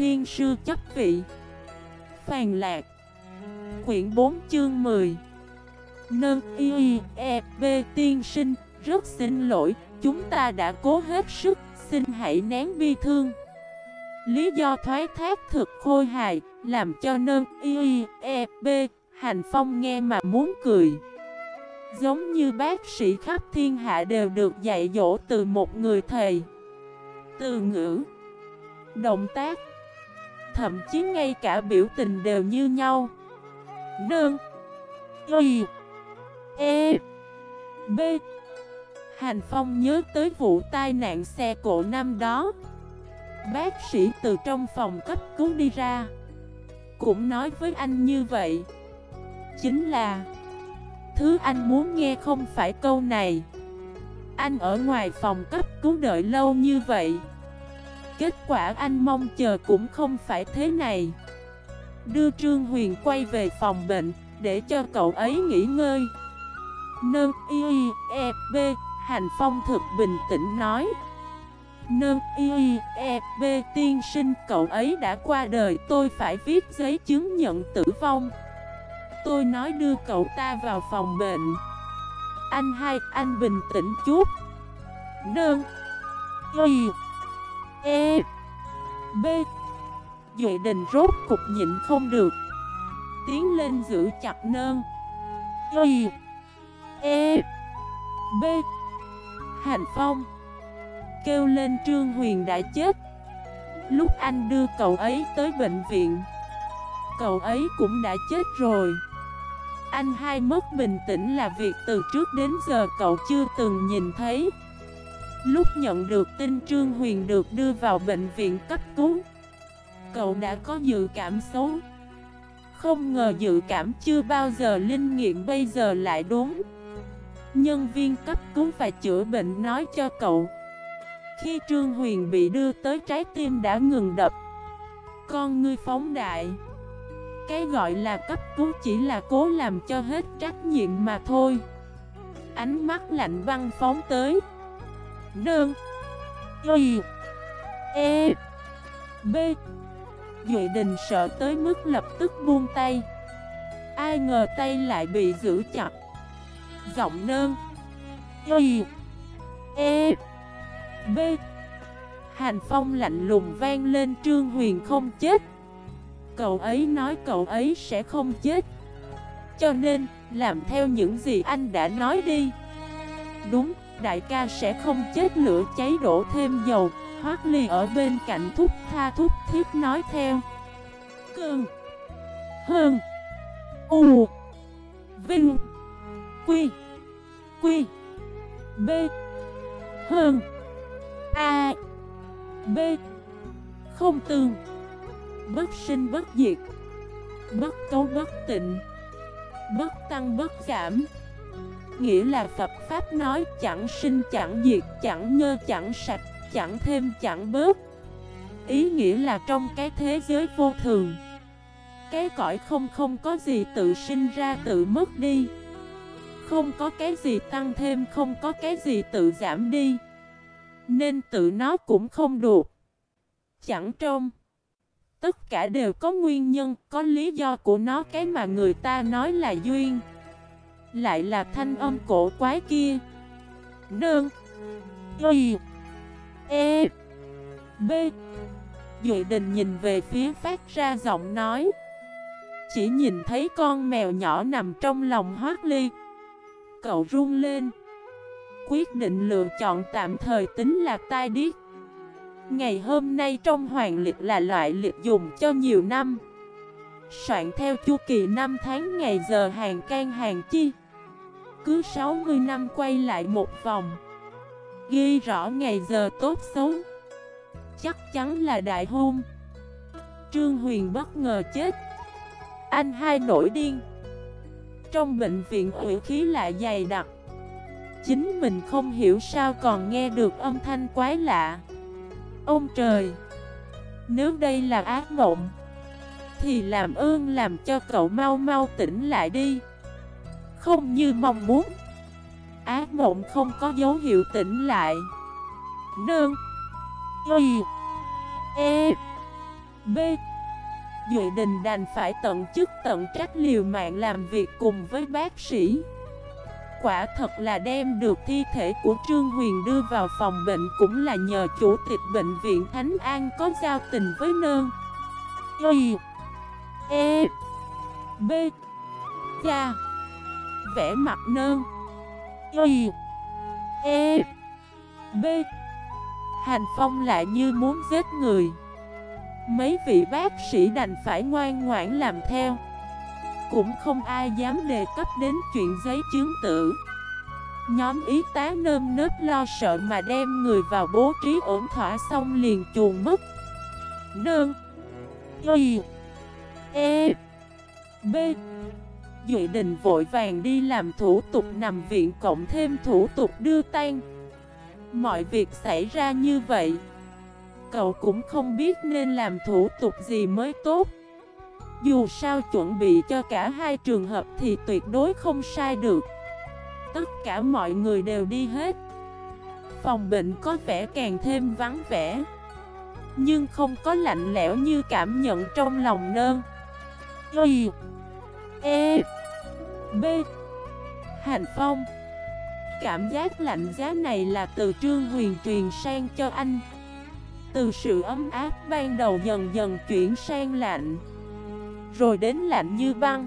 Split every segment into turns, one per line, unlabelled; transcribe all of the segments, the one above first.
thiên sư chấp vị. Phàn lạc. Quyển 4 chương 10 Nâng y e b tiên sinh, Rất xin lỗi, Chúng ta đã cố hết sức, Xin hãy nén bi thương. Lý do thoái thác thực khôi hài, Làm cho nâng y e b Hành phong nghe mà muốn cười. Giống như bác sĩ khắp thiên hạ đều được dạy dỗ từ một người thầy. Từ ngữ, Động tác Thậm chí ngay cả biểu tình đều như nhau. Đơn Y. E. B. Hành Phong nhớ tới vụ tai nạn xe cộ năm đó. Bác sĩ từ trong phòng cấp cứu đi ra. Cũng nói với anh như vậy. Chính là, Thứ anh muốn nghe không phải câu này. Anh ở ngoài phòng cấp cứu đợi lâu như vậy. Kết quả anh mong chờ cũng không phải thế này. Đưa Trương Huyền quay về phòng bệnh Để cho cậu ấy nghỉ ngơi. Nơ y e b Hành Phong thực bình tĩnh nói. Nơ y e b tiên sinh cậu ấy đã qua đời Tôi phải viết giấy chứng nhận tử vong. Tôi nói đưa cậu ta vào phòng bệnh. Anh hai, anh bình tĩnh chút. Nơ. Y E B. Duệ đình rốt cục nhịn không được. Tiến lên giữ chặt nơn. Y E B. Hành Phong. Kêu lên Trương Huyền đã chết. Lúc anh đưa cậu ấy tới bệnh viện, Cậu ấy cũng đã chết rồi. Anh hai mất bình tĩnh là việc từ trước đến giờ cậu chưa từng nhìn thấy. Lúc nhận được tin Trương Huyền được đưa vào bệnh viện cấp cứu. Cậu đã có dự cảm xấu. Không ngờ dự cảm chưa bao giờ linh nghiệm bây giờ lại đúng. Nhân viên cấp cứu và chữa bệnh nói cho cậu, Khi Trương Huyền bị đưa tới trái tim đã ngừng đập. Con ngươi phóng đại. Cái gọi là cấp cứu chỉ là cố làm cho hết trách nhiệm mà thôi. Ánh mắt lạnh băng phóng tới. Đơn Y E B. Duệ đình sợ tới mức lập tức buông tay. Ai ngờ tay lại bị giữ chặt. Giọng nơn Y E B. Hành phong lạnh lùng vang lên Trương Huyền không chết. Cậu ấy nói cậu ấy sẽ không chết. Cho nên, làm theo những gì anh đã nói đi. Đúng, đại ca sẽ không chết lửa cháy đổ thêm dầu. Hoác ly ở bên cạnh thúc tha thúc thiết nói theo. Cơn Hơn U. Vinh. Quy. Quy. B. Hơn A. B. Không tương Bất sinh bất diệt. Bất cấu bất tịnh. Bất tăng bất giảm. Nghĩa là Phật Pháp nói chẳng sinh chẳng diệt Chẳng nhơ chẳng sạch Chẳng thêm chẳng bớt. Ý nghĩa là trong cái thế giới vô thường Cái cõi không không có gì tự sinh ra tự mất đi. Không có cái gì tăng thêm Không có cái gì tự giảm đi Nên tự nó cũng không được. Chẳng trong Tất cả đều có nguyên nhân, có lý do của nó cái mà người ta nói là duyên. Lại là thanh âm cổ quái kia. Nương. Y. E. B. Duệ đình nhìn về phía phát ra giọng nói. Chỉ nhìn thấy con mèo nhỏ nằm trong lòng hoác ly. Cậu run lên. Quyết định lựa chọn tạm thời tính là tai điếc. Ngày hôm nay trong hoàng lịch là loại lịch dùng cho nhiều năm. Soạn theo chu kỳ năm tháng ngày giờ hàng can hàng chi. Cứ 60 năm quay lại một vòng. Ghi rõ ngày giờ tốt xấu. Chắc chắn là đại hôn. Trương Huyền bất ngờ chết. Anh hai nổi điên. Trong bệnh viện ủy khí lại dày đặc. Chính mình không hiểu sao còn nghe được âm thanh quái lạ. Ông trời! Nếu đây là ác mộng, Thì làm ơn làm cho cậu mau mau tỉnh lại đi. Không như mong muốn. Ác mộng không có dấu hiệu tỉnh lại. Nương. Y. E. B. Duệ Đình đành phải tận chức tận trách liều mạng làm việc cùng với bác sĩ. Quả thật là đem được thi thể của Trương Huyền đưa vào phòng bệnh Cũng là nhờ chủ tịch bệnh viện Thánh An có giao tình với nương. Y. E. B. Cha. Vẽ mặt nơ. Y E B. Hành Phong lại như muốn giết người. Mấy vị bác sĩ đành phải ngoan ngoãn làm theo. Cũng không ai dám đề cấp đến chuyện giấy chứng tử. Nhóm y tá nơm nớp lo sợ mà đem người vào bố trí ổn thỏa xong liền chuồn mất. Nương. Y E B. Duệ đình vội vàng đi làm thủ tục nằm viện cộng thêm thủ tục đưa tan Mọi việc xảy ra như vậy, Cậu cũng không biết nên làm thủ tục gì mới tốt. Dù sao chuẩn bị cho cả hai trường hợp thì tuyệt đối không sai được. Tất cả mọi người đều đi hết. Phòng bệnh có vẻ càng thêm vắng vẻ, Nhưng không có lạnh lẽo như cảm nhận trong lòng nơn. Y E B. Hành Phong. Cảm giác lạnh giá này là từ Trương Huyền truyền sang cho anh. Từ sự ấm áp ban đầu dần dần chuyển sang lạnh. Rồi đến lạnh như băng.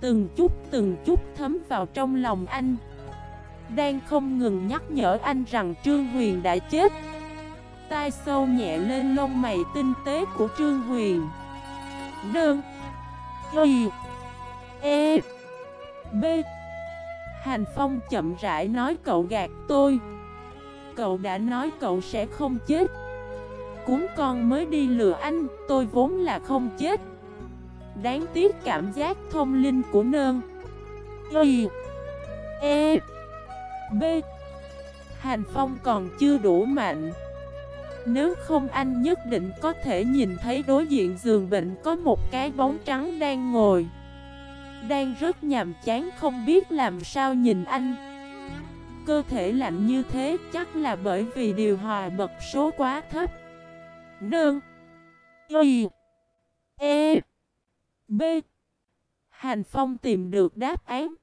Từng chút từng chút thấm vào trong lòng anh. Đang không ngừng nhắc nhở anh rằng Trương Huyền đã chết. Tai sâu nhẹ lên lông mày tinh tế của Trương Huyền. Đơn Y. E. B. Hành Phong chậm rãi nói cậu gạt tôi. Cậu đã nói cậu sẽ không chết. Cuốn con mới đi lừa anh, Tôi vốn là không chết. Đáng tiếc cảm giác thông linh của nơn. Y. E. B. Hành Phong còn chưa đủ mạnh. Nếu không anh nhất định có thể nhìn thấy đối diện giường bệnh có một cái bóng trắng đang ngồi. Đang rất nhàm chán, không biết làm sao nhìn anh Cơ thể lạnh như thế, chắc là bởi vì điều hòa bật số quá thấp Nương Y E B. Hành Phong tìm được đáp án.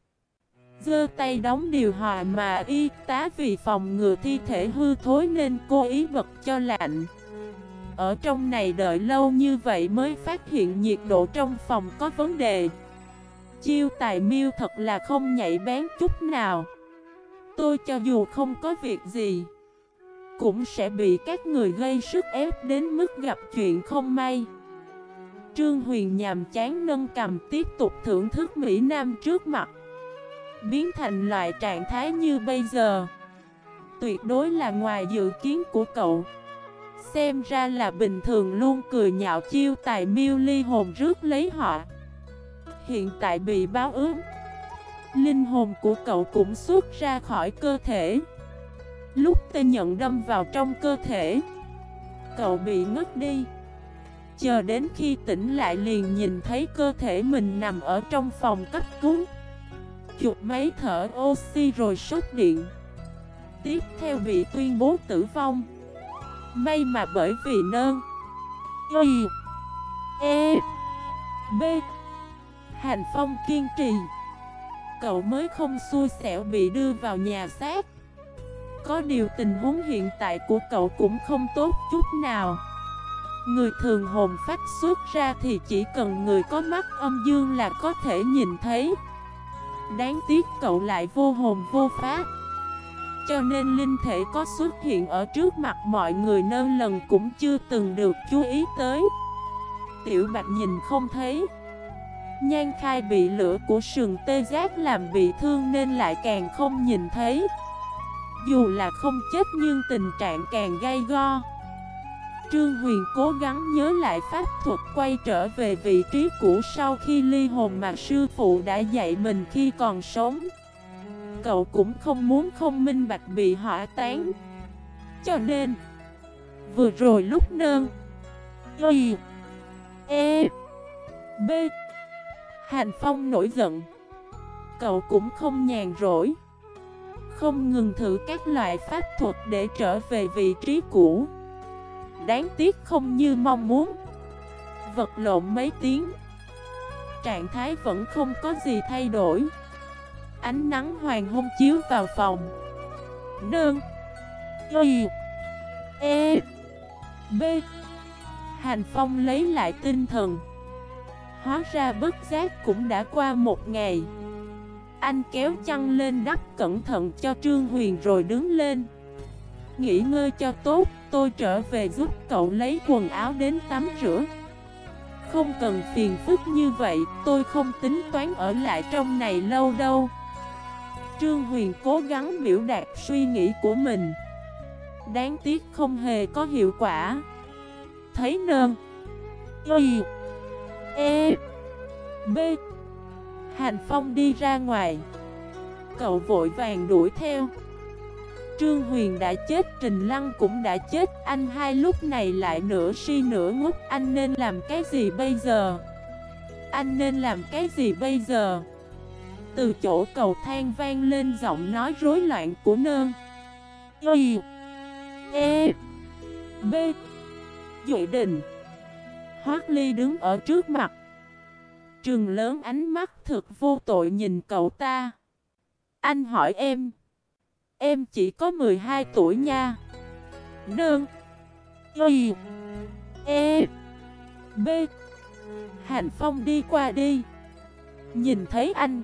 Dơ tay đóng điều hòa mà y tá vì phòng ngừa thi thể hư thối nên cố ý bật cho lạnh. Ở trong này đợi lâu như vậy mới phát hiện nhiệt độ trong phòng có vấn đề. Chiêu tài miêu thật là không nhảy bén chút nào. Tôi cho dù không có việc gì, cũng sẽ bị các người gây sức ép đến mức gặp chuyện không may. Trương Huyền nhàm chán nâng cầm tiếp tục thưởng thức Mỹ Nam trước mặt Biến thành loại trạng thái như bây giờ Tuyệt đối là ngoài dự kiến của cậu Xem ra là bình thường luôn cười nhạo chiêu tài miêu ly hồn rước lấy họ Hiện tại bị báo ứng Linh hồn của cậu cũng xuất ra khỏi cơ thể. Lúc tê nhận đâm vào trong cơ thể, Cậu bị ngất đi. Chờ đến khi tỉnh lại liền nhìn thấy cơ thể mình nằm ở trong phòng cấp cứu. Chụp máy thở oxy rồi sốt điện. Tiếp theo bị tuyên bố tử vong. May mà bởi vì nơn Y E B. Hành Phong kiên trì. Cậu mới không xui xẻo bị đưa vào nhà xác. Có điều tình huống hiện tại của cậu cũng không tốt chút nào. Người thường hồn phách xuất ra thì chỉ cần người có mắt âm dương là có thể nhìn thấy. Đáng tiếc cậu lại vô hồn vô pháp Cho nên linh thể có xuất hiện ở trước mặt mọi người nơi lần cũng chưa từng được chú ý tới. Tiểu Bạch nhìn không thấy. Nhan khai bị lửa của sườn tê giác làm bị thương nên lại càng không nhìn thấy Dù là không chết nhưng tình trạng càng gay go Trương Huyền cố gắng nhớ lại pháp thuật quay trở về vị trí cũ sau khi ly hồn mà sư phụ đã dạy mình khi còn sống. Cậu cũng không muốn không minh bạch bị hỏa tán. Cho nên, vừa rồi lúc nơn, Y, E, B, Hành Phong nổi giận. Cậu cũng không nhàn rỗi. Không ngừng thử các loại pháp thuật để trở về vị trí cũ. Đáng tiếc không như mong muốn. Vật lộn mấy tiếng. Trạng thái vẫn không có gì thay đổi. Ánh nắng hoàng hôn chiếu vào phòng. Nương. Y. E. B. Hành Phong lấy lại tinh thần. Hóa ra bất giác cũng đã qua một ngày. Anh kéo chăn lên đắp cẩn thận cho Trương Huyền rồi đứng lên. Nghỉ ngơi cho tốt, Tôi trở về giúp cậu lấy quần áo đến tắm rửa. Không cần phiền phức như vậy, Tôi không tính toán ở lại trong này lâu đâu. Trương Huyền cố gắng biểu đạt suy nghĩ của mình. Đáng tiếc không hề có hiệu quả. Thấy nơn Y. E B. Hành Phong đi ra ngoài. Cậu vội vàng đuổi theo. Trương Huyền đã chết, Trình Lăng cũng đã chết. Anh hai lúc này lại nửa si nửa ngốc. Anh nên làm cái gì bây giờ? Anh nên làm cái gì bây giờ? Từ chỗ cầu thang vang lên giọng nói rối loạn của nơn. Y E B. Duệ Đình Hoác Ly đứng ở trước mặt. Trường lớn ánh mắt thực vô tội nhìn cậu ta. Anh hỏi em Em chỉ có 12 tuổi nha. Nương, Y E B. Hạnh Phong đi qua đi. Nhìn thấy anh,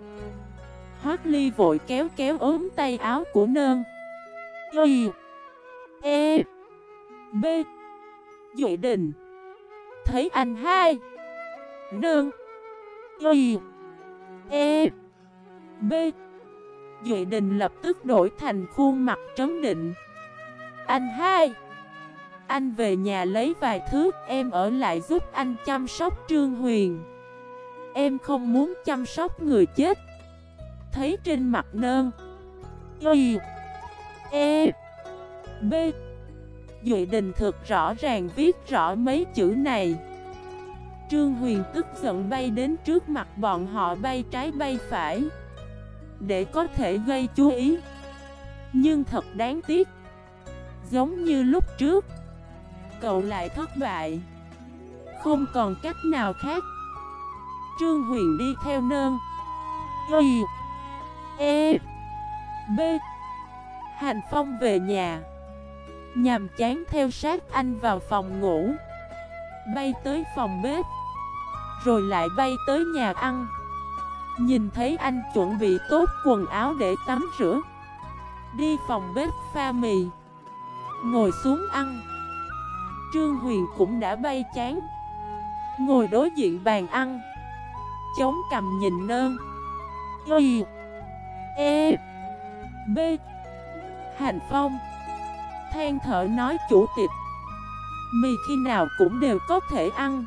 Hoác Ly vội kéo kéo ốm tay áo của nơn Y E B. Duệ Đình Thấy anh hai. Nương. Y. E. B. Duệ Đình lập tức đổi thành khuôn mặt trấn định. Anh hai. Anh về nhà lấy vài thứ, Em ở lại giúp anh chăm sóc Trương Huyền. Em không muốn chăm sóc người chết. Thấy trên mặt nơn Y. E. B. Duệ Đình thực rõ ràng viết rõ mấy chữ này. Trương Huyền tức giận bay đến trước mặt bọn họ bay trái bay phải. Để có thể gây chú ý. Nhưng thật đáng tiếc. Giống như lúc trước. Cậu lại thất bại. Không còn cách nào khác. Trương Huyền đi theo nơn. Y. E. B. Hành Phong về nhà. Nhàm chán theo sát anh vào phòng ngủ. Bay tới phòng bếp, Rồi lại bay tới nhà ăn. Nhìn thấy anh chuẩn bị tốt quần áo để tắm rửa, Đi phòng bếp pha mì, Ngồi xuống ăn. Trương Huyền cũng đã bay chán, Ngồi đối diện bàn ăn, Chống cầm nhìn nơn. Y E B Hành Phong than thở nói chủ tịch. Mì khi nào cũng đều có thể ăn.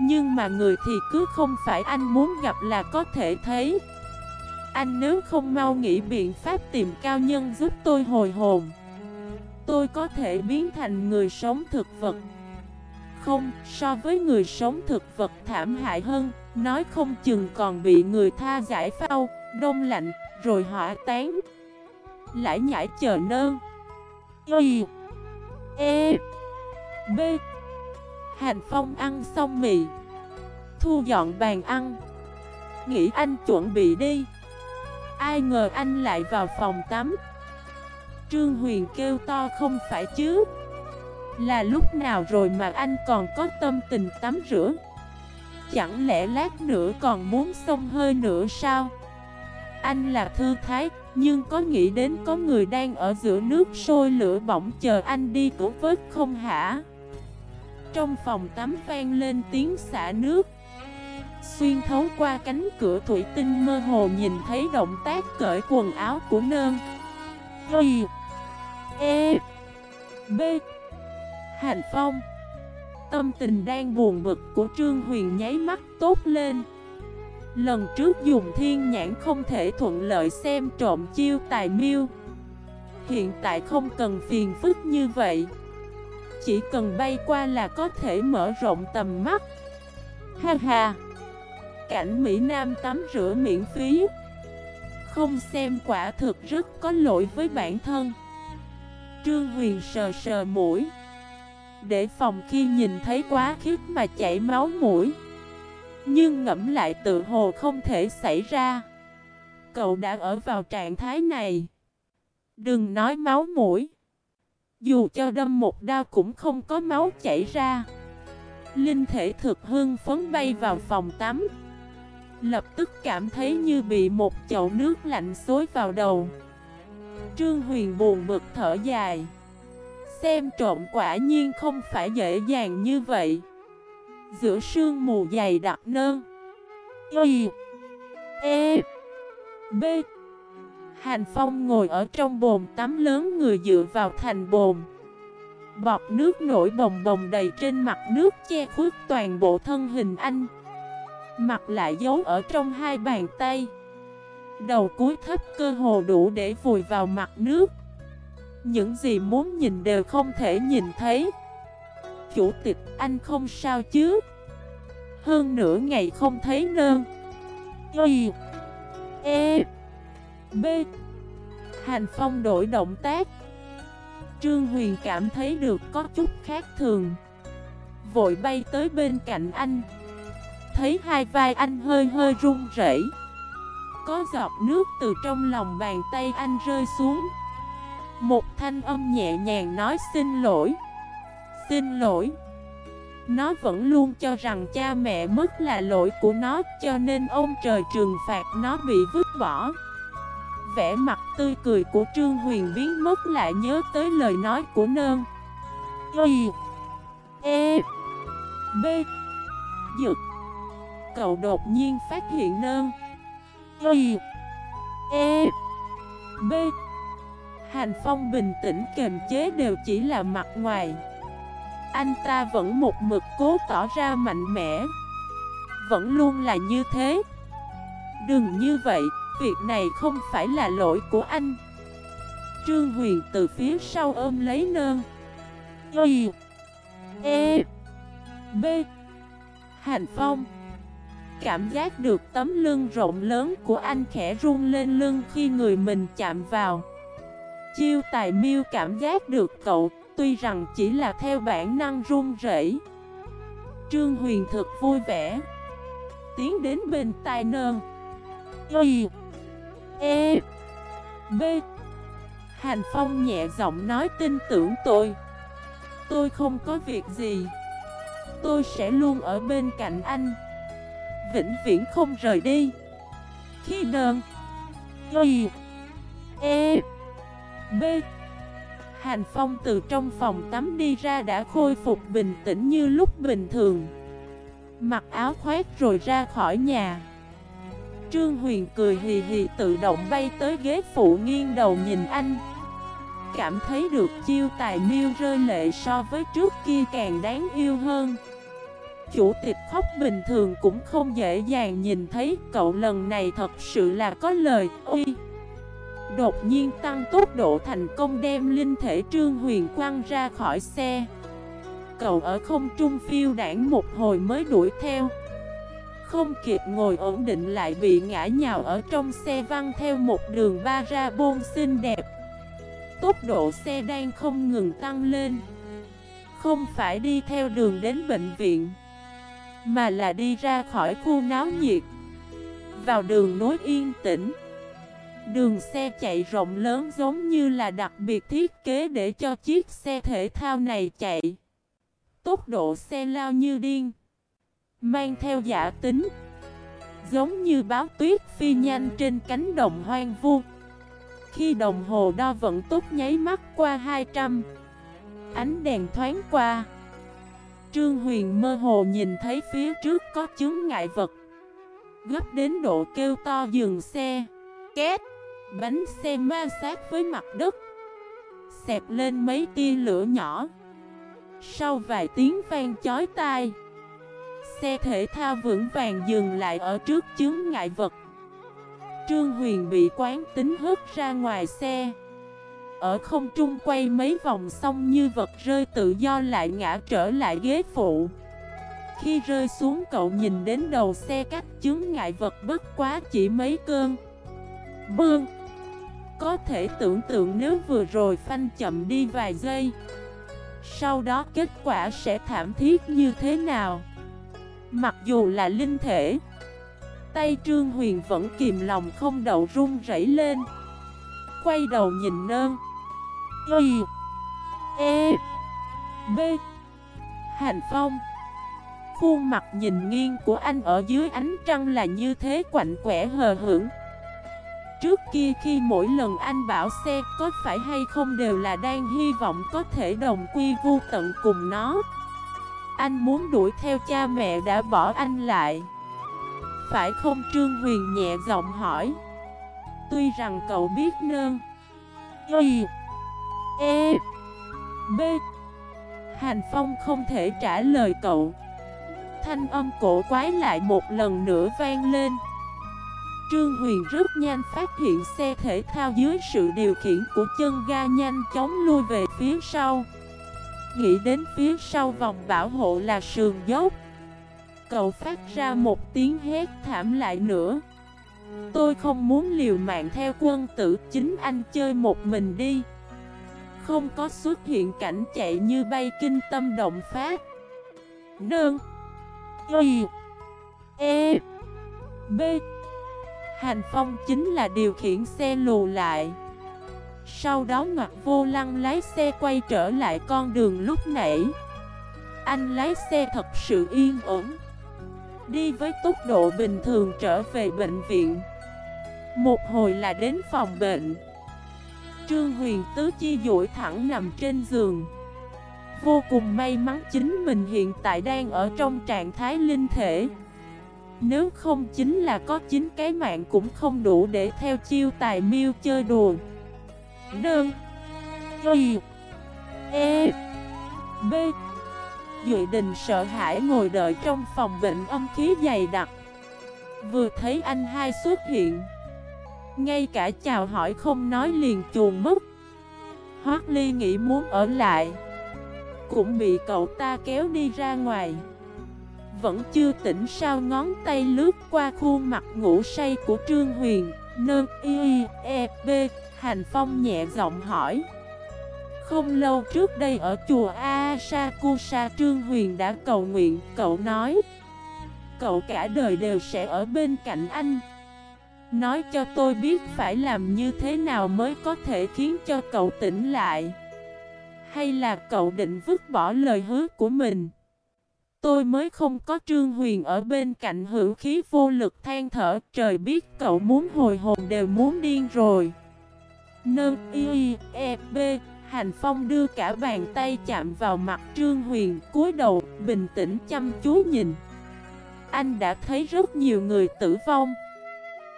Nhưng mà người thì cứ không phải anh muốn gặp là có thể thấy. Anh nếu không mau nghĩ biện pháp tìm cao nhân giúp tôi hồi hồn Tôi có thể biến thành người sống thực vật. Không, so với người sống thực vật thảm hại hơn Nói không chừng còn bị người tha giải phao, đông lạnh, rồi hỏa tán. Lại nhảy chờ nơn. Y E. B. Hành Phong ăn xong mì. Thu dọn bàn ăn. Nghĩ anh chuẩn bị đi. Ai ngờ anh lại vào phòng tắm. Trương Huyền kêu to không phải chứ? Là lúc nào rồi mà anh còn có tâm tình tắm rửa? Chẳng lẽ lát nữa còn muốn xông hơi nữa sao? Anh là thư thái nhưng có nghĩ đến có người đang ở giữa nước sôi lửa bỏng chờ anh đi cứu vớt không hả? Trong phòng tắm vang lên tiếng xả nước. Xuyên thấu qua cánh cửa thủy tinh mơ hồ nhìn thấy động tác cởi quần áo của nơn. Y E B. Hành Phong. Tâm tình đang buồn bực của Trương Huyền nháy mắt tốt lên. Lần trước dùng thiên nhãn không thể thuận lợi xem trộm chiêu tài miêu. Hiện tại không cần phiền phức như vậy. Chỉ cần bay qua là có thể mở rộng tầm mắt. Ha ha. Cảnh Mỹ Nam tắm rửa miễn phí. Không xem quả thực rất có lỗi với bản thân. Trương Huyền sờ sờ mũi. Để phòng khi nhìn thấy quá khiếp mà chảy máu mũi. Nhưng ngẫm lại tự hồ không thể xảy ra. Cậu đã ở vào trạng thái này. Đừng nói máu mũi. Dù cho đâm một đao cũng không có máu chảy ra. Linh thể thực hương phấn bay vào phòng tắm. Lập tức cảm thấy như bị một chậu nước lạnh xối vào đầu. Trương Huyền buồn bực thở dài. Xem trộm quả nhiên không phải dễ dàng như vậy. Giữa sương mù dày đặc nơn Y. E. B. Hàn Phong ngồi ở trong bồn tắm lớn người dựa vào thành bồn. Bọt nước nổi bồng bồng đầy trên mặt nước che khuất toàn bộ thân hình anh. Mặt lại giấu ở trong hai bàn tay. Đầu cuối thấp cơ hồ đủ để vùi vào mặt nước. Những gì muốn nhìn đều không thể nhìn thấy. Chủ tịch, anh không sao chứ? Hơn nửa ngày không thấy nơn. Y E B. Hành Phong đổi động tác. Trương Huyền cảm thấy được có chút khác thường. Vội bay tới bên cạnh anh. Thấy hai vai anh hơi hơi run rẩy. Có giọt nước từ trong lòng bàn tay anh rơi xuống. Một thanh âm nhẹ nhàng nói xin lỗi. Xin lỗi. Nó vẫn luôn cho rằng cha mẹ mất là lỗi của nó, Cho nên ông trời trừng phạt nó bị vứt bỏ. Vẻ mặt tươi cười của Trương Huyền biến mất lại nhớ tới lời nói của nơn. Y E B Dực Cậu đột nhiên phát hiện nơn. Y E B. Hành Phong bình tĩnh, kềm chế đều chỉ là mặt ngoài. Anh ta vẫn một mực cố tỏ ra mạnh mẽ. Vẫn luôn là như thế. Đừng như vậy, Việc này không phải là lỗi của anh. Trương Huyền từ phía sau ôm lấy nơn Y E B. Hành Phong. Cảm giác được tấm lưng rộng lớn của anh khẽ run lên lưng khi người mình chạm vào. Chiêu tài miêu cảm giác được cậu Tuy rằng chỉ là theo bản năng run rẩy, Trương Huyền thực vui vẻ. Tiến đến bên tai nơn Y E B. Hành Phong nhẹ giọng nói tin tưởng tôi. Tôi không có việc gì. Tôi sẽ luôn ở bên cạnh anh. Vĩnh viễn không rời đi. Khi đơn Y E B. Hành Phong từ trong phòng tắm đi ra đã khôi phục bình tĩnh như lúc bình thường. Mặc áo khoét rồi ra khỏi nhà. Trương Huyền cười hì hì tự động bay tới ghế phụ nghiêng đầu nhìn anh. Cảm thấy được chiêu tài miêu rơi lệ so với trước kia càng đáng yêu hơn. Chủ tịch khóc bình thường cũng không dễ dàng nhìn thấy, cậu lần này thật sự là có lời uy. Đột nhiên tăng tốc độ thành công đem linh thể Trương Huyền quăng ra khỏi xe. Cậu ở không trung phiêu đảng một hồi mới đuổi theo. Không kịp ngồi ổn định lại bị ngã nhào ở trong xe văng theo một đường ba ra bôn xinh đẹp. Tốc độ xe đang không ngừng tăng lên. Không phải đi theo đường đến bệnh viện, Mà là đi ra khỏi khu náo nhiệt. Vào đường nối yên tĩnh. Đường xe chạy rộng lớn giống như là đặc biệt thiết kế để cho chiếc xe thể thao này chạy. Tốc độ xe lao như điên, Mang theo giả tính, Giống như báo tuyết phi nhanh trên cánh đồng hoang vu. Khi đồng hồ đo vận tốc nháy mắt qua 200 Ánh đèn thoáng qua. Trương Huyền mơ hồ nhìn thấy phía trước có chứng ngại vật, Gấp đến độ kêu to dừng xe. Két! Bánh xe ma sát với mặt đất. Xẹp lên mấy tia lửa nhỏ. Sau vài tiếng vang chói tai, Xe thể thao vững vàng dừng lại ở trước chướng ngại vật. Trương Huyền bị quán tính hất ra ngoài xe. Ở không trung quay mấy vòng xong như vật rơi tự do lại ngã trở lại ghế phụ. Khi rơi xuống cậu nhìn đến đầu xe cách chướng ngại vật bất quá chỉ mấy cơn. Bương! Có thể tưởng tượng nếu vừa rồi phanh chậm đi vài giây. Sau đó kết quả sẽ thảm thiết như thế nào? Mặc dù là linh thể, Tay Trương Huyền vẫn kìm lòng không đậu run rẩy lên. Quay đầu nhìn nơn. Y E B. Hành Phong. Khuôn mặt nhìn nghiêng của anh ở dưới ánh trăng là như thế quạnh quẻ hờ hững. Trước kia khi mỗi lần anh bảo xe có phải hay không đều là đang hy vọng có thể đồng quy vu tận cùng nó. Anh muốn đuổi theo cha mẹ đã bỏ anh lại. Phải không Trương Huyền nhẹ giọng hỏi. Tuy rằng cậu biết nơn. Y E B. Hành Phong không thể trả lời cậu. Thanh âm cổ quái lại một lần nữa vang lên. Trương Huyền rất nhanh phát hiện xe thể thao dưới sự điều khiển của chân ga nhanh chóng lui về phía sau. Nghĩ đến phía sau vòng bảo hộ là sườn dốc, Cậu phát ra một tiếng hét thảm lại nữa. Tôi không muốn liều mạng theo quân tử, chính anh chơi một mình đi. Không có xuất hiện cảnh chạy như bay kinh tâm động phát Nương, Y E B Hành Phong chính là điều khiển xe lù lại. Sau đó ngoặt vô lăng lái xe quay trở lại con đường lúc nãy. Anh lái xe thật sự yên ổn. Đi với tốc độ bình thường trở về bệnh viện. Một hồi là đến phòng bệnh. Trương Huyền Tứ Chi duỗi thẳng nằm trên giường. Vô cùng may mắn chính mình hiện tại đang ở trong trạng thái linh thể nếu không chính là có chín cái mạng cũng không đủ để theo chiêu tài miêu chơi đùa. Đơn. Y. E. B. Duy Đình sợ hãi ngồi đợi trong phòng bệnh âm khí dày đặc. Vừa thấy anh hai xuất hiện. Ngay cả chào hỏi không nói liền chuồn mất. Hoác Ly nghĩ muốn ở lại. Cũng bị cậu ta kéo đi ra ngoài vẫn chưa tỉnh sao ngón tay lướt qua khuôn mặt ngủ say của Trương Huyền Nơ y e b Hành Phong nhẹ giọng hỏi. Không lâu trước đây ở chùa Asakusa Trương Huyền đã cầu nguyện, Cậu nói, Cậu cả đời đều sẽ ở bên cạnh anh. Nói cho tôi biết phải làm như thế nào mới có thể khiến cho cậu tỉnh lại. Hay là cậu định vứt bỏ lời hứa của mình? Tôi mới không có Trương Huyền ở bên cạnh hữu khí vô lực than thở, Trời biết cậu muốn hồi hồn đều muốn điên rồi. Nâng y e b Hành Phong đưa cả bàn tay chạm vào mặt Trương Huyền, cúi đầu, bình tĩnh chăm chú nhìn. Anh đã thấy rất nhiều người tử vong.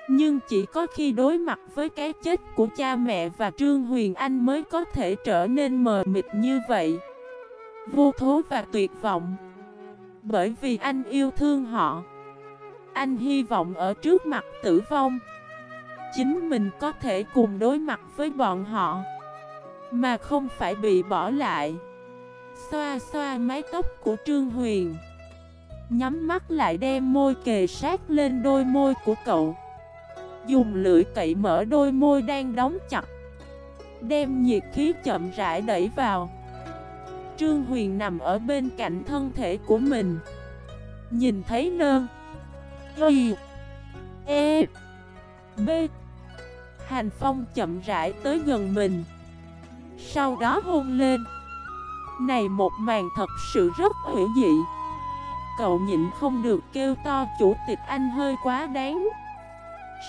Nhưng chỉ có khi đối mặt với cái chết của cha mẹ và Trương Huyền Anh mới có thể trở nên mờ mịt như vậy. Vô thố và tuyệt vọng bởi vì anh yêu thương họ. Anh hy vọng ở trước mặt tử vong. Chính mình có thể cùng đối mặt với bọn họ. Mà không phải bị bỏ lại. Xoa xoa mái tóc của Trương Huyền. Nhắm mắt lại đem môi kề sát lên đôi môi của cậu. Dùng lưỡi cậy mở đôi môi đang đóng chặt. Đem nhiệt khí chậm rãi đẩy vào. Trương Huyền nằm ở bên cạnh thân thể của mình. Nhìn thấy nơ Y E B. Hành Phong chậm rãi tới gần mình. Sau đó hôn lên. Này một màn thật sự rất hữu dị. Cậu nhịn không được kêu to, chủ tịch anh hơi quá đáng.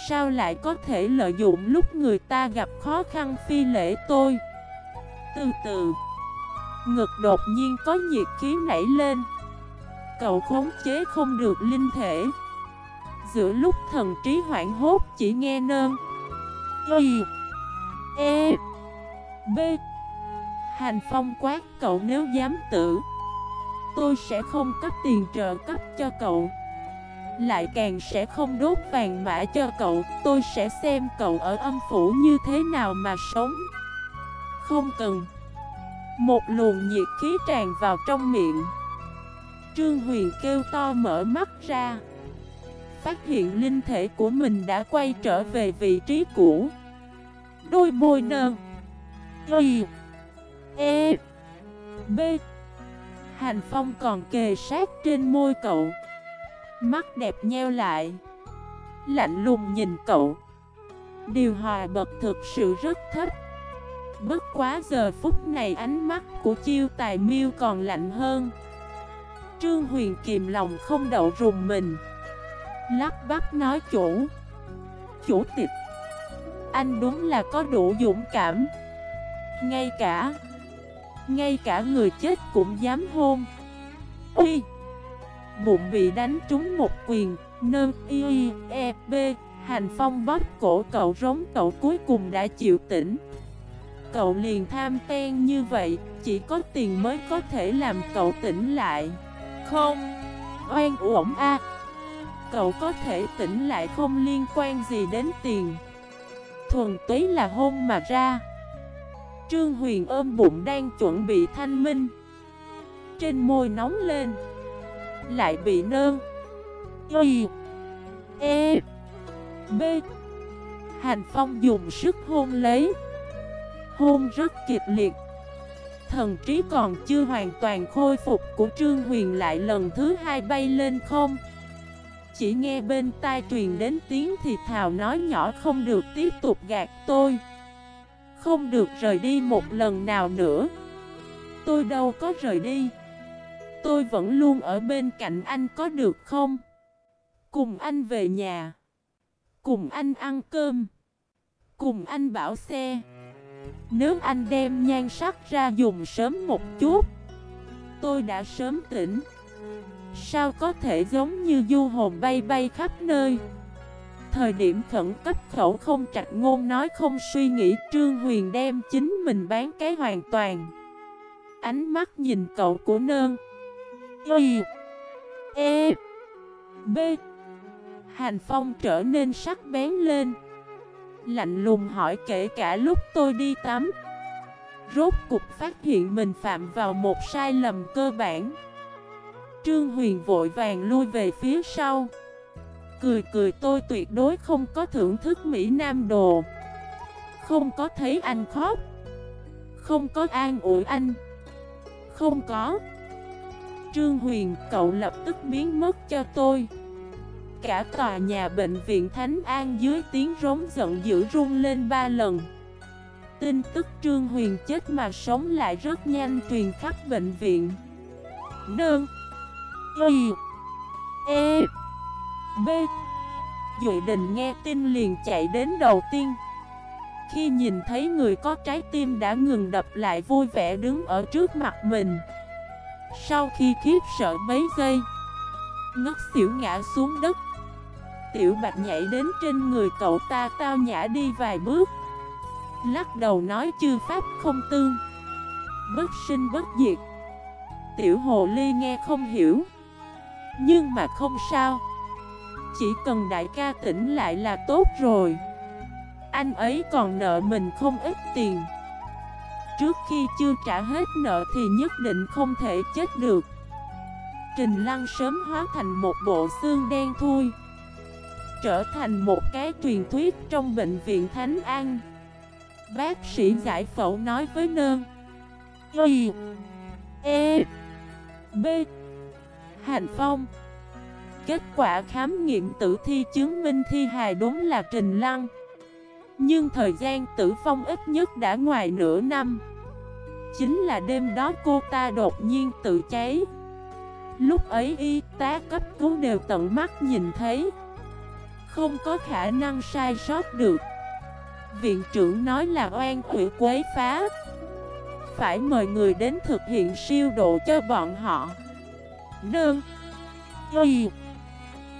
Sao lại có thể lợi dụng lúc người ta gặp khó khăn phi lễ tôi? Từ từ. Ngực đột nhiên có nhiệt khí nảy lên. Cậu khống chế không được linh thể. Giữa lúc thần trí hoảng hốt chỉ nghe nơn. Y E B. Hành phong quát, cậu nếu dám tử, Tôi sẽ không cấp tiền trợ cấp cho cậu. Lại càng sẽ không đốt vàng mã cho cậu. Tôi sẽ xem cậu ở âm phủ như thế nào mà sống. Không cần một luồng nhiệt khí tràn vào trong miệng. Trương Huyền kêu to mở mắt ra. Phát hiện linh thể của mình đã quay trở về vị trí cũ. Đôi môi nơ. Y. E. B. Hành Phong còn kề sát trên môi cậu. Mắt đẹp nheo lại. Lạnh lùng nhìn cậu. Điều hòa bật thực sự rất thích. Bất quá giờ phút này ánh mắt của chiêu tài miêu còn lạnh hơn. Trương Huyền kìm lòng không đậu rùng mình. Lắp bắp nói, chủ Chủ tịch, Anh đúng là có đủ dũng cảm. Ngay cả Ngay cả người chết cũng dám hôn. Ui Bụng bị đánh trúng một quyền Nơ y e b Hành phong bóp cổ cậu rống, cậu cuối cùng đã chịu tỉnh. Cậu liền tham ten như vậy, Chỉ có tiền mới có thể làm cậu tỉnh lại. Không. Oan uổng a. Cậu có thể tỉnh lại không liên quan gì đến tiền. Thuần túy là hôn mà ra. Trương Huyền ôm bụng đang chuẩn bị thanh minh. Trên môi nóng lên. Lại bị nơ Y. E. B. Hành Phong dùng sức hôn lấy. Hôn rất kịch liệt. Thần trí còn chưa hoàn toàn khôi phục của Trương Huyền lại lần thứ hai bay lên không. Chỉ nghe bên tai truyền đến tiếng thì thào nói nhỏ không được tiếp tục gạt tôi. Không được rời đi một lần nào nữa. Tôi đâu có rời đi. Tôi vẫn luôn ở bên cạnh anh có được không? Cùng anh về nhà. Cùng anh ăn cơm. Cùng anh bảo xe. Nếu anh đem nhan sắc ra dùng sớm một chút, Tôi đã sớm tỉnh. Sao có thể giống như du hồn bay bay khắp nơi? Thời điểm khẩn cấp khẩu không trạch ngôn nói không suy nghĩ, Trương Huyền đem chính mình bán cái hoàn toàn. Ánh mắt nhìn cậu của nơn. Y E B. Hành Phong trở nên sắc bén lên. Lạnh lùng hỏi kể cả lúc tôi đi tắm. Rốt cục phát hiện mình phạm vào một sai lầm cơ bản. Trương Huyền vội vàng lui về phía sau. Cười cười tôi tuyệt đối không có thưởng thức Mỹ Nam Đồ. Không có thấy anh khóc. Không có an ủi anh. Không có. Trương Huyền, cậu lập tức biến mất cho tôi. Cả tòa nhà bệnh viện Thánh An dưới tiếng rống giận dữ rung lên ba lần. Tin tức Trương Huyền chết mà sống lại rất nhanh truyền khắp bệnh viện. Đơn Y E B. Duy Đình nghe tin liền chạy đến đầu tiên. Khi nhìn thấy người có trái tim đã ngừng đập lại vui vẻ đứng ở trước mặt mình. Sau khi khiếp sợ mấy giây Ngất xỉu ngã xuống đất. Tiểu Bạch nhảy đến trên người cậu ta, tao nhã đi vài bước. Lắc đầu nói chư pháp không tương. Bất sinh bất diệt. Tiểu Hồ Ly nghe không hiểu. Nhưng mà không sao. Chỉ cần đại ca tỉnh lại là tốt rồi. Anh ấy còn nợ mình không ít tiền. Trước khi chưa trả hết nợ thì nhất định không thể chết được. Trình Lăng sớm hóa thành một bộ xương đen thui trở thành một cái truyền thuyết trong bệnh viện Thánh An. Bác sĩ giải phẫu nói với nơm Y E B. Hành Phong. Kết quả khám nghiệm tử thi chứng minh thi hài đúng là Trình Lăng. Nhưng thời gian tử vong ít nhất đã ngoài nửa năm. Chính là đêm đó cô ta đột nhiên tự cháy. Lúc ấy y tá cấp cứu đều tận mắt nhìn thấy không có khả năng sai sót được. Viện trưởng nói là oan quỷ quấy phá. Phải mời người đến thực hiện siêu độ cho bọn họ. Nương. Y.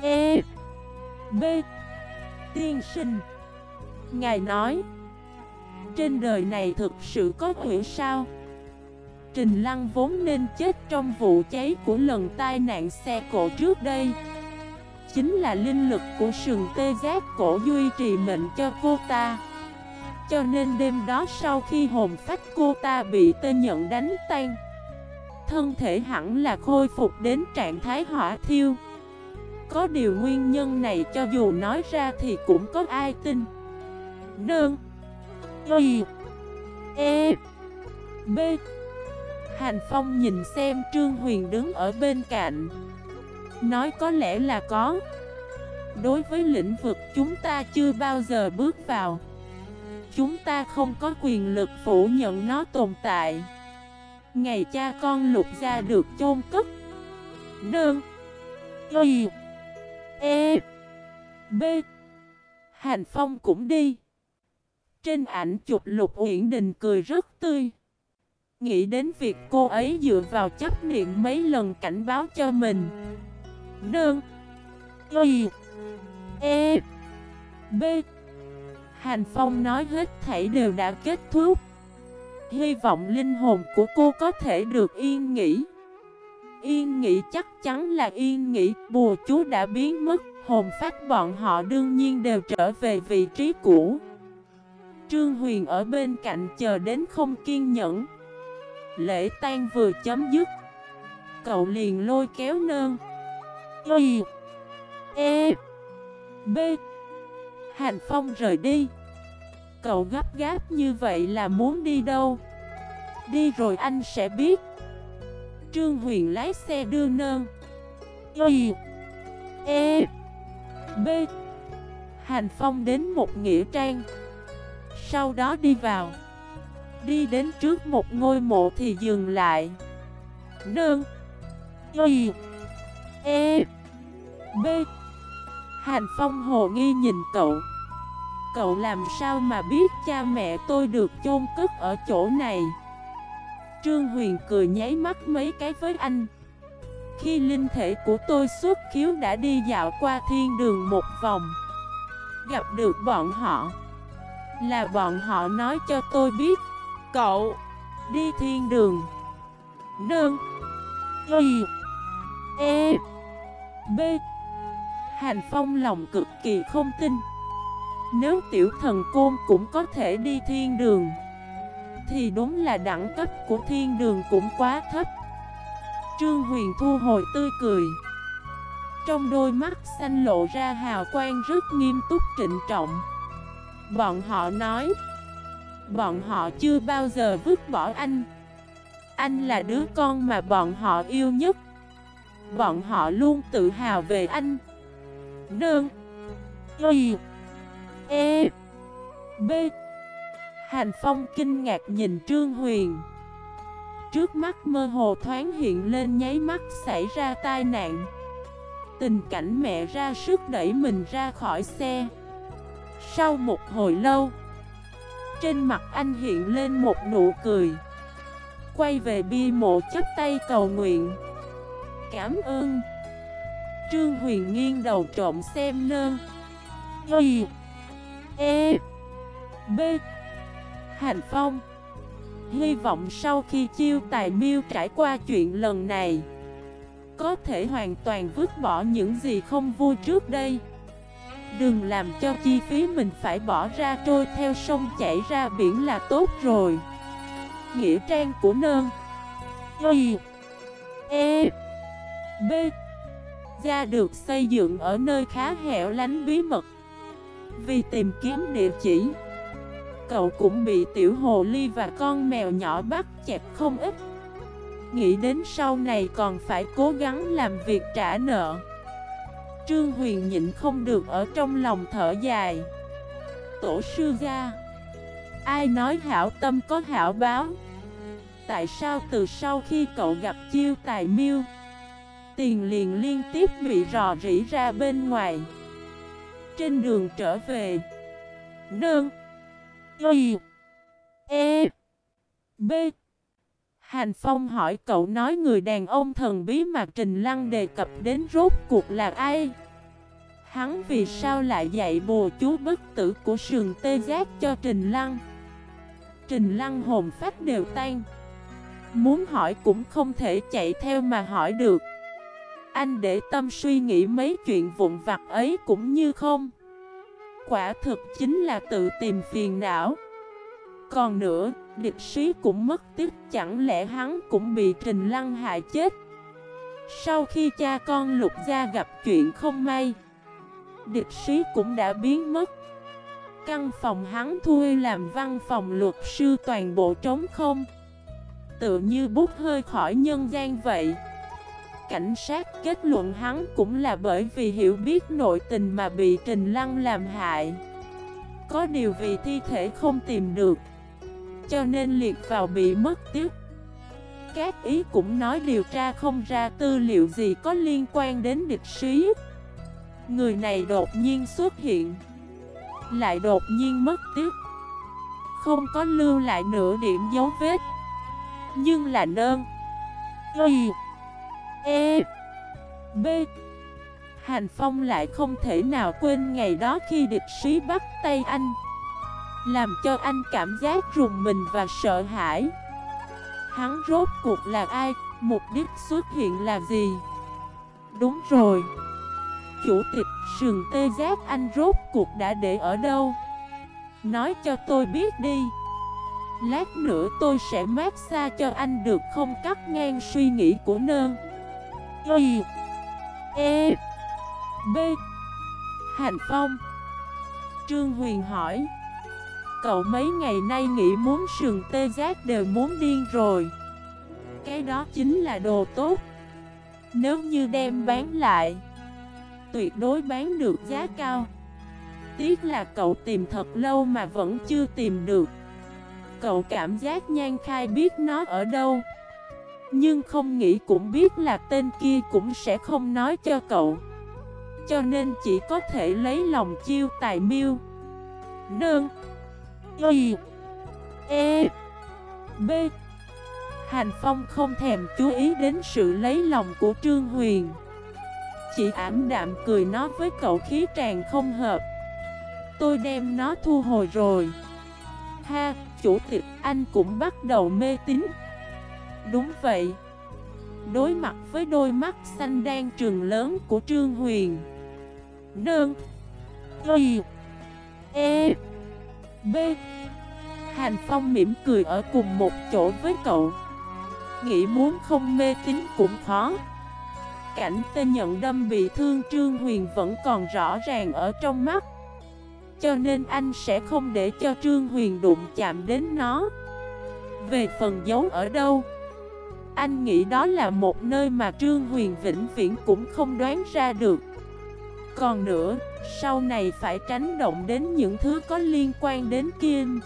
E. B. Tiên sinh. Ngài nói, Trên đời này thực sự có quỷ sao? Trình Lăng vốn nên chết trong vụ cháy của lần tai nạn xe cộ trước đây. Chính là linh lực của sừng tê giác cổ duy trì mệnh cho cô ta. Cho nên đêm đó sau khi hồn phách cô ta bị tê nhận đánh tan Thân thể hẳn là khôi phục đến trạng thái hỏa thiêu. Có điều nguyên nhân này cho dù nói ra thì cũng có ai tin. Nương, Y E B. Hành Phong nhìn xem Trương Huyền đứng ở bên cạnh. Nói có lẽ là có. Đối với lĩnh vực chúng ta chưa bao giờ bước vào. Chúng ta không có quyền lực phủ nhận nó tồn tại. Ngày cha con lục ra được chôn cất. Đơn Y. E. B. Hành Phong cũng đi. Trên ảnh chụp lục uyển đình cười rất tươi. Nghĩ đến việc cô ấy dựa vào chấp niệm mấy lần cảnh báo cho mình. Nương, Y E B. Hành Phong nói hết thảy đều đã kết thúc. Hy vọng linh hồn của cô có thể được yên nghỉ. Yên nghỉ chắc chắn là yên nghỉ. Bùa chú đã biến mất. Hồn phách bọn họ đương nhiên đều trở về vị trí cũ. Trương Huyền ở bên cạnh chờ đến không kiên nhẫn. Lễ tan vừa chấm dứt. Cậu liền lôi kéo nơn Y E B. Hành Phong rời đi. Cậu gấp gáp như vậy là muốn đi đâu? Đi rồi anh sẽ biết. Trương Huyền lái xe đưa nơn. Y E B. Hành Phong đến một nghĩa trang. Sau đó đi vào. Đi đến trước một ngôi mộ thì dừng lại. Nương. Y E B. Hành Phong hồ nghi nhìn cậu. Cậu làm sao mà biết cha mẹ tôi được chôn cất ở chỗ này? Trương Huyền cười nháy mắt mấy cái với anh. Khi linh thể của tôi xuất khiếu đã đi dạo qua thiên đường một vòng, Gặp được bọn họ, Là bọn họ nói cho tôi biết, Cậu Đi thiên đường. Nương, Y E B. Hàn Phong lòng cực kỳ không tin. Nếu tiểu thần côn cũng có thể đi thiên đường, Thì đúng là đẳng cấp của thiên đường cũng quá thấp. Trương Huyền thu hồi tươi cười. Trong đôi mắt xanh lộ ra hào quang rất nghiêm túc trịnh trọng. Bọn họ nói, Bọn họ chưa bao giờ vứt bỏ anh. Anh là đứa con mà bọn họ yêu nhất. Bọn họ luôn tự hào về anh. Nương. Y E B. Hành Phong kinh ngạc nhìn Trương Huyền. Trước mắt mơ hồ thoáng hiện lên nháy mắt xảy ra tai nạn. Tình cảnh mẹ ra sức đẩy mình ra khỏi xe. Sau một hồi lâu, Trên mặt anh hiện lên một nụ cười. Quay về bia mộ chấp tay cầu nguyện. Cảm ơn. Trương Huyền nghiêng đầu trộm xem nơn. Y E B. Hành Phong, Hy vọng sau khi chiêu tài miêu trải qua chuyện lần này, Có thể hoàn toàn vứt bỏ những gì không vui trước đây. Đừng làm cho chi phí mình phải bỏ ra trôi theo sông chảy ra biển là tốt rồi. Nghĩa trang của nơn. Y E B. Gia được xây dựng ở nơi khá hẻo lánh bí mật. Vì tìm kiếm địa chỉ, Cậu cũng bị tiểu hồ ly và con mèo nhỏ bắt chẹp không ít. Nghĩ đến sau này còn phải cố gắng làm việc trả nợ. Trương Huyền nhịn không được ở trong lòng thở dài. Tổ sư gia, Ai nói hảo tâm có hảo báo? Tại sao từ sau khi cậu gặp chiêu tài miêu Tiền liền liên tiếp bị rò rỉ ra bên ngoài Trên đường trở về, Nương, Y E B Hành Phong hỏi cậu nói người đàn ông thần bí mà Trình Lăng đề cập đến rốt cuộc là ai? Hắn vì sao lại dạy bùa chú bất tử của sườn tê giác cho Trình Lăng? Trình Lăng hồn phách đều tan Muốn hỏi cũng không thể chạy theo mà hỏi được anh để tâm suy nghĩ mấy chuyện vụn vặt ấy cũng như không? Quả thực chính là tự tìm phiền não. Còn nữa, địch sĩ cũng mất tiếc chẳng lẽ hắn cũng bị Trình Lăng hại chết? Sau khi cha con lục gia gặp chuyện không may Địch sĩ cũng đã biến mất. Căn phòng hắn thuê làm văn phòng luật sư toàn bộ trống không. Tự như bút hơi khỏi nhân gian vậy. Cảnh sát kết luận hắn cũng là bởi vì hiểu biết nội tình mà bị Trình Lăng làm hại. Có điều vì thi thể không tìm được, Cho nên liệt vào bị mất tiếc Các ý cũng nói điều tra không ra tư liệu gì có liên quan đến địch sĩ Người này đột nhiên xuất hiện, Lại đột nhiên mất tiếc Không có lưu lại nửa điểm dấu vết, Nhưng là nơn, Y E B. Hành Phong lại không thể nào quên ngày đó khi địch sĩ bắt tay anh. Làm cho anh cảm giác rùng mình và sợ hãi. Hắn rốt cuộc là ai, mục đích xuất hiện là gì? Đúng rồi. Chủ tịch sườn tê giác anh rốt cuộc đã để ở đâu? Nói cho tôi biết đi. Lát nữa tôi sẽ mát xa cho anh được không cắt ngang suy nghĩ của nơn Y E B. Hành Phong. Trương Huyền hỏi. Cậu mấy ngày nay nghĩ muốn sườn tê giác đều muốn điên rồi. Cái đó chính là đồ tốt. Nếu như đem bán lại, Tuyệt đối bán được giá cao. Tiếc là cậu tìm thật lâu mà vẫn chưa tìm được. Cậu cảm giác nhan khai biết nó ở đâu. Nhưng không nghĩ cũng biết là tên kia cũng sẽ không nói cho cậu. Cho nên chỉ có thể lấy lòng chiêu tài miêu. Nương. Y. E. B. Hành Phong không thèm chú ý đến sự lấy lòng của Trương Huyền. Chỉ ảm đạm cười nói với cậu khí tràn không hợp. Tôi đem nó thu hồi rồi. Ha, chủ tịch anh cũng bắt đầu mê tín. Đúng vậy. Đối mặt với đôi mắt xanh đen trường lớn của Trương Huyền. Nương. Y. E. B. Hàn Phong mỉm cười ở cùng một chỗ với cậu. Nghĩ muốn không mê tín cũng khó. Cảnh tên nhận đâm bị thương Trương Huyền vẫn còn rõ ràng ở trong mắt. Cho nên anh sẽ không để cho Trương Huyền đụng chạm đến nó. Về phần giấu ở đâu? Anh nghĩ đó là một nơi mà Trương Huyền vĩnh viễn cũng không đoán ra được. Còn nữa, sau này phải tránh động đến những thứ có liên quan đến kim.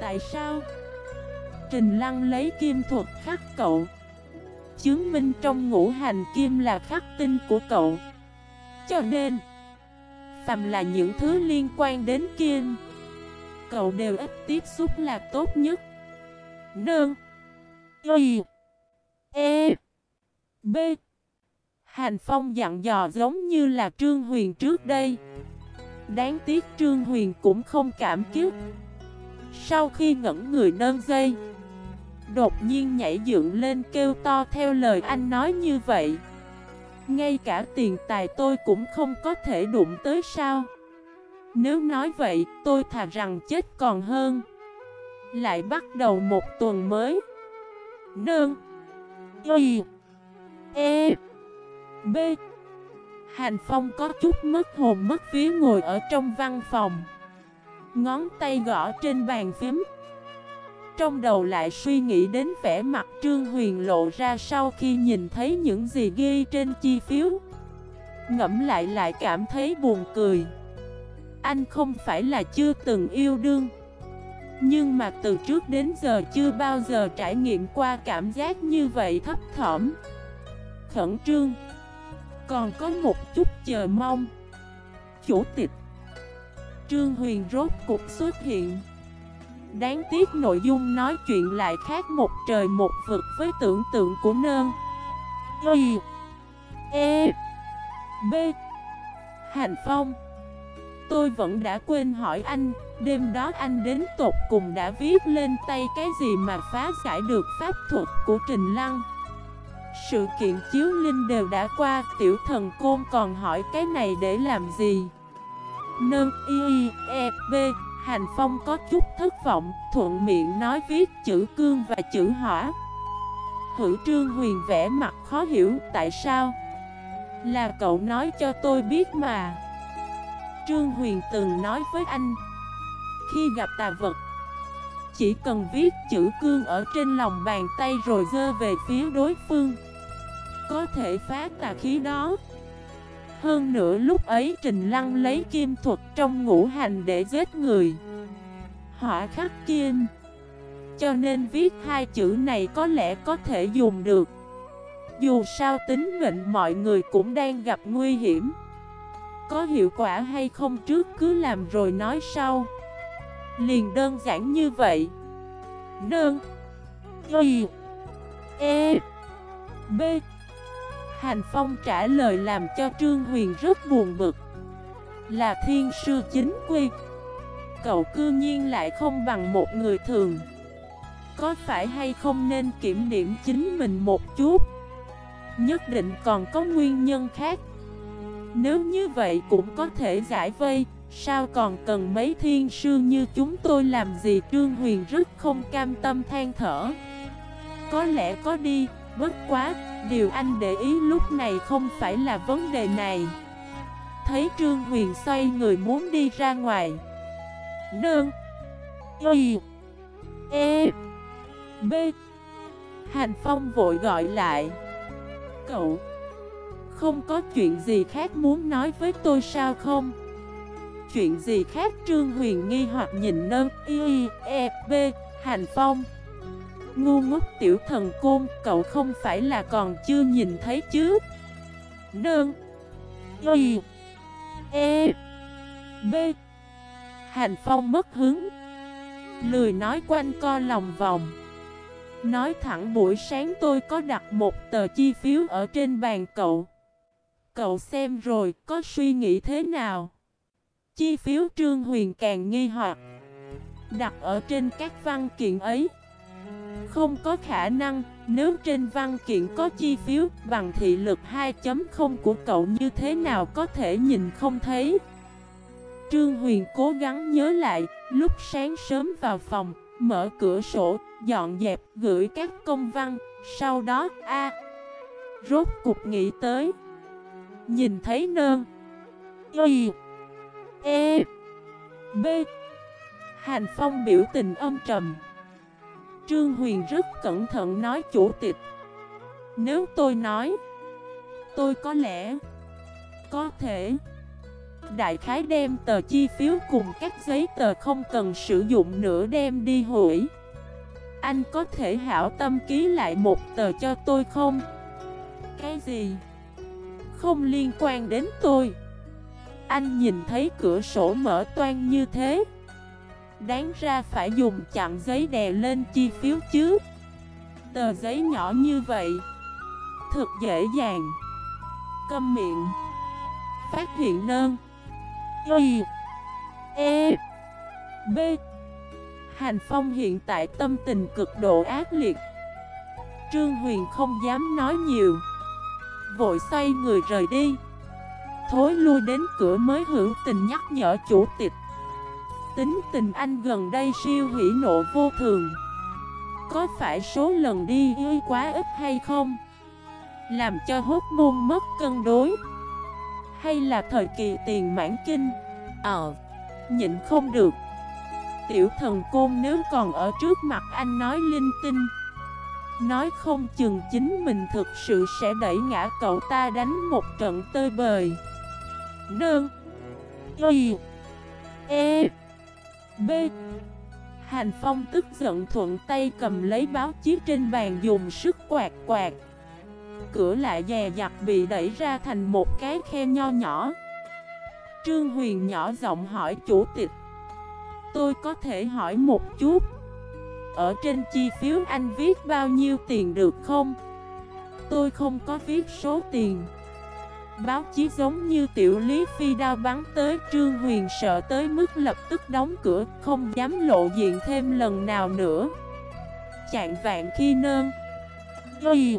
Tại sao? Trình Lăng lấy kim thuật khắc cậu. Chứng minh trong ngũ hành kim là khắc tinh của cậu. Cho nên Phạm là những thứ liên quan đến kim Cậu đều ít tiếp xúc là tốt nhất. Nương. Y. E B. Hành Phong dặn dò giống như là Trương Huyền trước đây. Đáng tiếc Trương Huyền cũng không cảm kiếp Sau khi ngẩn người nơm dây, Đột nhiên nhảy dựng lên kêu to theo lời anh nói như vậy. Ngay cả tiền tài tôi cũng không có thể đụng tới sao. Nếu nói vậy, tôi thà rằng chết còn hơn. Lại bắt đầu một tuần mới. Nương. Y E B. Hành Phong có chút mất hồn, mất vía ngồi ở trong văn phòng. Ngón tay gõ trên bàn phím. Trong đầu lại suy nghĩ đến vẻ mặt Trương Huyền lộ ra sau khi nhìn thấy những gì ghi trên chi phiếu. Ngẫm lại lại cảm thấy buồn cười. Anh không phải là chưa từng yêu đương. Nhưng mà từ trước đến giờ chưa bao giờ trải nghiệm qua cảm giác như vậy thấp thỏm. Khẩn trương. Còn có một chút chờ mong. Chủ tịch. Trương Huyền rốt cục xuất hiện. Đáng tiếc nội dung nói chuyện lại khác một trời một vực với tưởng tượng của nơn. Y. E. B. Hành Phong. Tôi vẫn đã quên hỏi anh Đêm đó anh đến tột cùng đã viết lên tay cái gì mà phá giải được pháp thuật của Trình Lăng sự kiện chiếu linh đều đã qua, tiểu thần côn còn hỏi cái này để làm gì? Nâng y e b Hành Phong có chút thất vọng, thuận miệng nói viết chữ cương và chữ hỏa. Hữu Trương Huyền vẽ mặt khó hiểu, tại sao? Là cậu nói cho tôi biết mà. Trương Huyền từng nói với anh, khi gặp tà vật, chỉ cần viết chữ cương ở trên lòng bàn tay rồi dơ về phía đối phương Có thể phá tà khí đó. Hơn nữa lúc ấy Trình Lăng lấy kim thuật trong ngũ hành để giết người. Hỏa khắc kim. Cho nên viết hai chữ này có lẽ có thể dùng được. Dù sao tính mệnh mọi người cũng đang gặp nguy hiểm. Có hiệu quả hay không trước cứ làm rồi nói sau. Liền đơn giản như vậy. Đơn Y. E. B. Hành Phong trả lời làm cho Trương Huyền rất buồn bực. Là thiên sư chính quy. Cậu cư nhiên lại không bằng một người thường. Có phải hay không nên kiểm điểm chính mình một chút? Nhất định còn có nguyên nhân khác. Nếu như vậy cũng có thể giải vây. Sao còn cần mấy thiên sư như chúng tôi làm gì? Trương Huyền rất không cam tâm than thở. Có lẽ có đi, bất quá Điều anh để ý lúc này không phải là vấn đề này. Thấy Trương Huyền xoay người muốn đi ra ngoài. Nương. Y. E. B. Hành Phong vội gọi lại. Cậu. Không có chuyện gì khác muốn nói với tôi sao không? chuyện gì khác Trương Huyền nghi hoặc nhìn nơ, y e b Hành Phong? Ngu ngốc tiểu thần côn, cậu không phải là còn chưa nhìn thấy chứ? Nương, Y E B Hành Phong mất hứng. Lười nói quanh co lòng vòng. Nói thẳng buổi sáng tôi có đặt một tờ chi phiếu ở trên bàn cậu. Cậu xem rồi, có suy nghĩ thế nào? Chi phiếu Trương Huyền càng nghi hoặc. Đặt ở trên các văn kiện ấy. Không có khả năng, Nếu trên văn kiện có chi phiếu Bằng thị lực 2.0 của cậu như thế nào có thể nhìn không thấy? Trương Huyền cố gắng nhớ lại, Lúc sáng sớm vào phòng, Mở cửa sổ, Dọn dẹp, gửi các công văn, Sau đó, A, Rốt cục nghĩ tới. Nhìn thấy nơn. Y. E. B. Hành Phong biểu tình âm trầm. Trương Huyền rất cẩn thận nói chủ tịch. Nếu tôi nói, Tôi có lẽ Có thể Đại khái đem tờ chi phiếu cùng các giấy tờ không cần sử dụng nữa đem đi hủy. Anh có thể hảo tâm ký lại một tờ cho tôi không? Cái gì? Không liên quan đến tôi. Anh nhìn thấy cửa sổ mở toan như thế. Đáng ra phải dùng chặn giấy đè lên chi phiếu chứ. Tờ giấy nhỏ như vậy, Thật dễ dàng. Câm miệng. Phát hiện nơn. Y. E. B. Hành Phong hiện tại tâm tình cực độ ác liệt. Trương Huyền không dám nói nhiều. Vội xoay người rời đi. Thối lui đến cửa mới hữu tình nhắc nhở chủ tịch. Tính tình anh gần đây siêu hỉ nộ vô thường. Có phải số lần đi hơi quá ít hay không? Làm cho hốt môn mất cân đối. Hay là thời kỳ tiền mãn kinh? Ờ, nhịn không được. Tiểu thần côn nếu còn ở trước mặt anh nói linh tinh. Nói không chừng chính mình thực sự sẽ đẩy ngã cậu ta đánh một trận tơi bời. Nương. Y. E. B. Hành Phong tức giận thuận tay cầm lấy báo chí trên bàn dùng sức quạt quạt. Cửa lại dè dặt bị đẩy ra thành một cái khe nho nhỏ. Trương Huyền nhỏ giọng hỏi chủ tịch. Tôi có thể hỏi một chút. Ở trên chi phiếu anh viết bao nhiêu tiền được không? Tôi không có viết số tiền. Báo chí giống như tiểu lý phi đao bắn tới Trương Huyền sợ tới mức lập tức đóng cửa, Không dám lộ diện thêm lần nào nữa. Chạng vạn khi nơn. Y.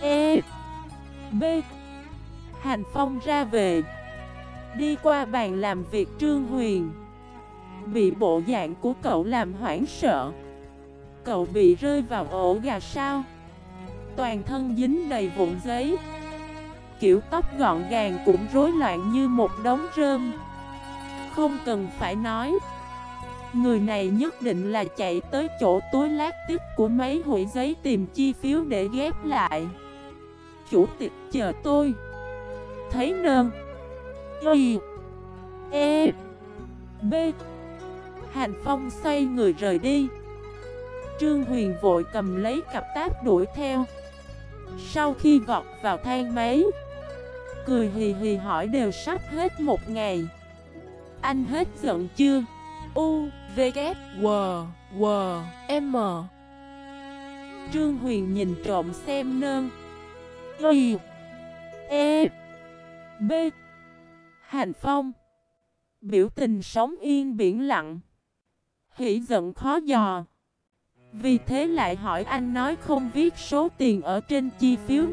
E. B. Hành Phong ra về. Đi qua bàn làm việc Trương Huyền. Bị bộ dạng của cậu làm hoảng sợ. Cậu bị rơi vào ổ gà sao? Toàn thân dính đầy vụn giấy. Kiểu tóc gọn gàng cũng rối loạn như một đống rơm. Không cần phải nói. Người này nhất định là chạy tới chỗ túi lát tiếp của mấy hủy giấy tìm chi phiếu để ghép lại. Chủ tịch, chờ tôi. Thấy nơn. Y. E. B. Hành Phong xoay người rời đi. Trương Huyền vội cầm lấy cặp táp đuổi theo. Sau khi vọt vào thang máy Cười hì hì hỏi đều sắp hết một ngày. Anh hết giận chưa? U, V, K, W, W, M. Trương Huyền nhìn trộm xem nơn. Y E B. Hành Phong. Biểu tình sống yên biển lặng. Hỷ giận khó dò. Vì thế lại hỏi anh nói không viết số tiền ở trên chi phiếu.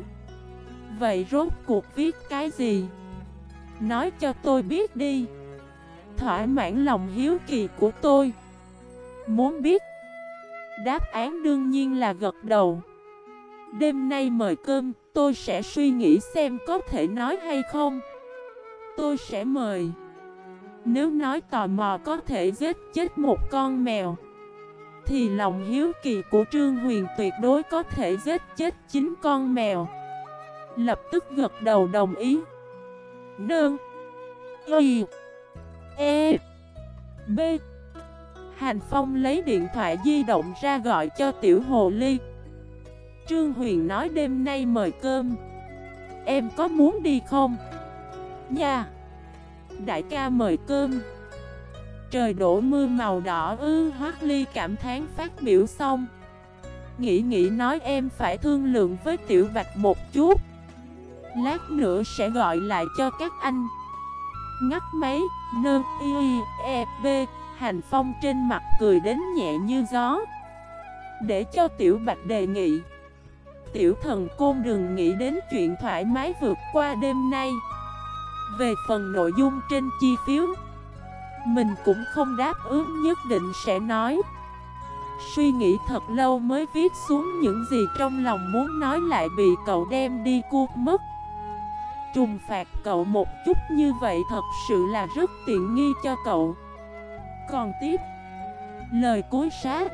Vậy rốt cuộc viết cái gì? Nói cho tôi biết đi. Thỏa mãn lòng hiếu kỳ của tôi. Muốn biết? Đáp án đương nhiên là gật đầu. Đêm nay mời cơm, Tôi sẽ suy nghĩ xem có thể nói hay không. Tôi sẽ mời. Nếu nói tò mò có thể giết chết một con mèo. Thì lòng hiếu kỳ của Trương Huyền tuyệt đối có thể giết chết chính con mèo. Lập tức gật đầu đồng ý. Nương. Y. E. B. Hành Phong lấy điện thoại di động ra gọi cho Tiểu Hồ Ly. Trương Huyền nói đêm nay mời cơm. Em có muốn đi không? Nha. Đại ca mời cơm. Trời đổ mưa màu đỏ ư Hoác Ly cảm thán phát biểu xong. Nghĩ nghĩ nói em phải thương lượng với Tiểu Bạch một chút. Lát nữa sẽ gọi lại cho các anh. Ngắt máy, nơ, y, e, b Hành Phong trên mặt cười đến nhẹ như gió. Để cho Tiểu Bạch đề nghị. Tiểu thần côn đừng nghĩ đến chuyện thoải mái vượt qua đêm nay. Về phần nội dung trên chi phiếu. Mình cũng không đáp ứng, nhất định sẽ nói. Suy nghĩ thật lâu mới viết xuống những gì trong lòng muốn nói lại bị cậu đem đi cuột mất. Trùng phạt cậu một chút như vậy thật sự là rất tiện nghi cho cậu. Còn tiếp, Lời cuối sát.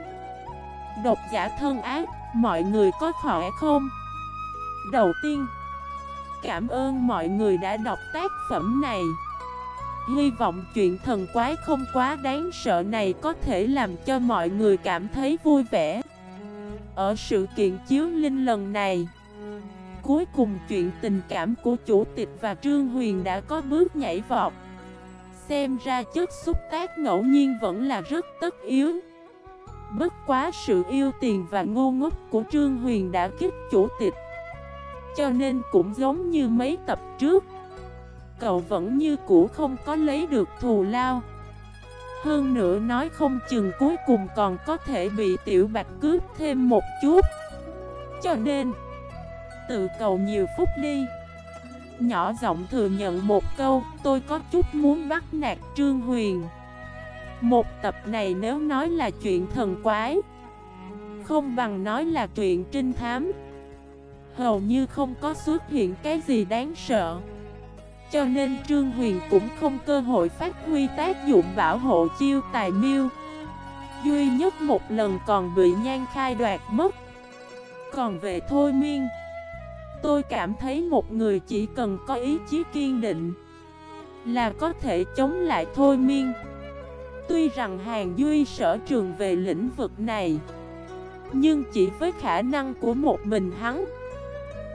Độc giả thân ác, Mọi người có khỏe không? Đầu tiên, Cảm ơn mọi người đã đọc tác phẩm này. Hy vọng chuyện thần quái không quá đáng sợ này có thể làm cho mọi người cảm thấy vui vẻ. Ở sự kiện chiếu linh lần này, Cuối cùng chuyện tình cảm của chủ tịch và Trương Huyền đã có bước nhảy vọt. Xem ra chất xúc tác ngẫu nhiên vẫn là rất tất yếu. Bất quá sự yêu tiền và ngu ngốc của Trương Huyền đã kích chủ tịch, Cho nên cũng giống như mấy tập trước Cậu vẫn như cũ không có lấy được thù lao. Hơn nữa nói không chừng cuối cùng còn có thể bị tiểu bạch cướp thêm một chút. Cho nên, Tự cầu nhiều phút đi. Nhỏ giọng thừa nhận một câu, Tôi có chút muốn bắt nạt Trương Huyền. Một tập này nếu nói là chuyện thần quái, Không bằng nói là chuyện trinh thám. Hầu như không có xuất hiện cái gì đáng sợ. Cho nên Trương Huyền cũng không cơ hội phát huy tác dụng bảo hộ chiêu tài miêu. Duy nhất một lần còn bị nhan khai đoạt mất. Còn về thôi miên, Tôi cảm thấy một người chỉ cần có ý chí kiên định Là có thể chống lại thôi miên. Tuy rằng Hàng Duy sở trường về lĩnh vực này, Nhưng chỉ với khả năng của một mình hắn,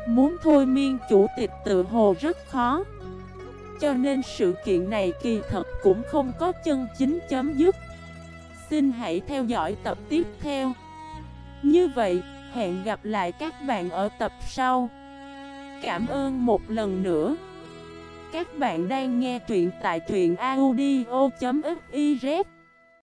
Muốn thôi miên chủ tịch tự hồ rất khó. Cho nên sự kiện này kỳ thật cũng không có chân chính chấm dứt. Xin hãy theo dõi tập tiếp theo. Như vậy, hẹn gặp lại các bạn ở tập sau. Cảm ơn một lần nữa. Các bạn đang nghe truyện tại truyện audio.fif